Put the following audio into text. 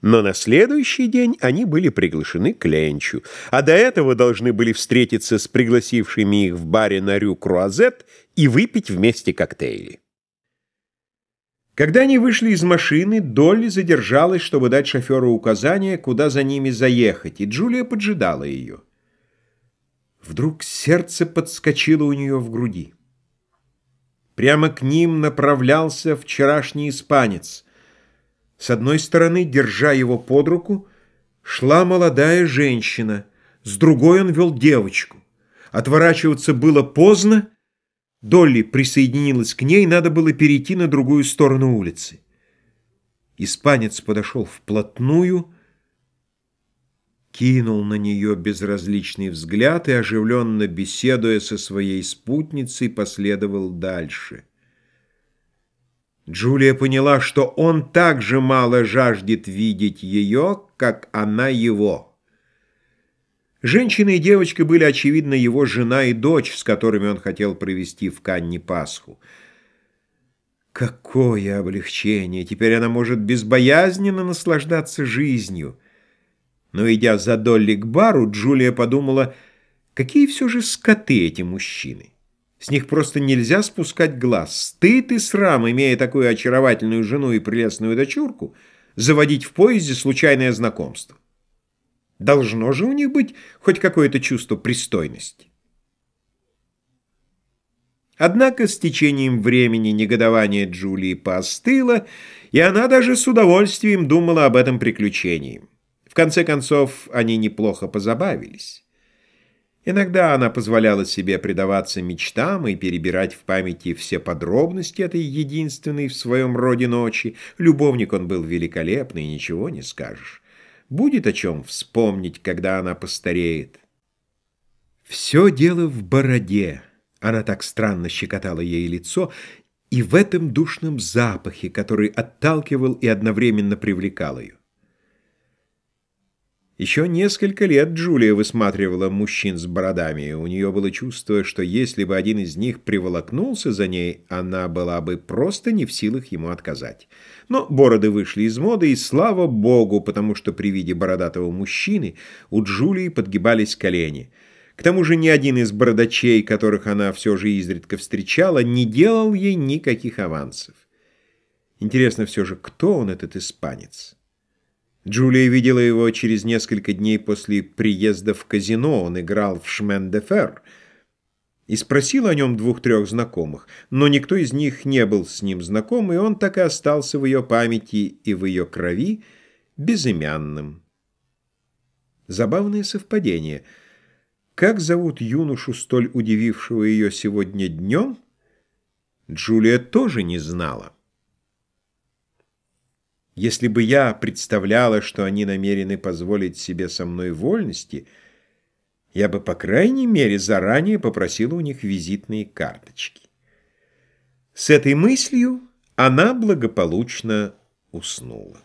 Но на следующий день они были приглашены к ленчу, а до этого должны были встретиться с пригласившими их в баре на Рю Круазет и выпить вместе коктейли. Когда они вышли из машины, Долли задержалась, чтобы дать шоферу указание, куда за ними заехать, и Джулия поджидала ее. Вдруг сердце подскочило у нее в груди. Прямо к ним направлялся вчерашний испанец — с одной стороны, держа его под руку, шла молодая женщина, с другой он вел девочку. Отворачиваться было поздно, Долли присоединилась к ней, надо было перейти на другую сторону улицы. Испанец подошел вплотную, кинул на нее безразличный взгляд и, оживленно беседуя со своей спутницей, последовал дальше. Джулия поняла, что он так же мало жаждет видеть ее, как она его. Женщина и девочка были, очевидно, его жена и дочь, с которыми он хотел провести в Канне Пасху. Какое облегчение! Теперь она может безбоязненно наслаждаться жизнью. Но, идя за Долли к бару, Джулия подумала, какие все же скоты эти мужчины. С них просто нельзя спускать глаз. Стыд и срам, имея такую очаровательную жену и прелестную дочурку, заводить в поезде случайное знакомство. Должно же у них быть хоть какое-то чувство пристойности. Однако с течением времени негодование Джулии поостыло, и она даже с удовольствием думала об этом приключении. В конце концов, они неплохо позабавились. Иногда она позволяла себе предаваться мечтам и перебирать в памяти все подробности этой единственной в своем роде ночи. Любовник он был великолепный, ничего не скажешь. Будет о чем вспомнить, когда она постареет. Все дело в бороде. Она так странно щекотала ей лицо, и в этом душном запахе, который отталкивал и одновременно привлекал ее. Еще несколько лет Джулия высматривала мужчин с бородами, и у нее было чувство, что если бы один из них приволокнулся за ней, она была бы просто не в силах ему отказать. Но бороды вышли из моды, и слава богу, потому что при виде бородатого мужчины у Джулии подгибались колени. К тому же ни один из бородачей, которых она все же изредка встречала, не делал ей никаких авансов. Интересно все же, кто он, этот испанец? Джулия видела его через несколько дней после приезда в казино. Он играл в шмен-де-фер и спросил о нем двух-трех знакомых, но никто из них не был с ним знаком, и он так и остался в ее памяти и в ее крови безымянным. Забавное совпадение. Как зовут юношу, столь удивившего ее сегодня днем, Джулия тоже не знала. Если бы я представляла, что они намерены позволить себе со мной вольности, я бы, по крайней мере, заранее попросила у них визитные карточки. С этой мыслью она благополучно уснула.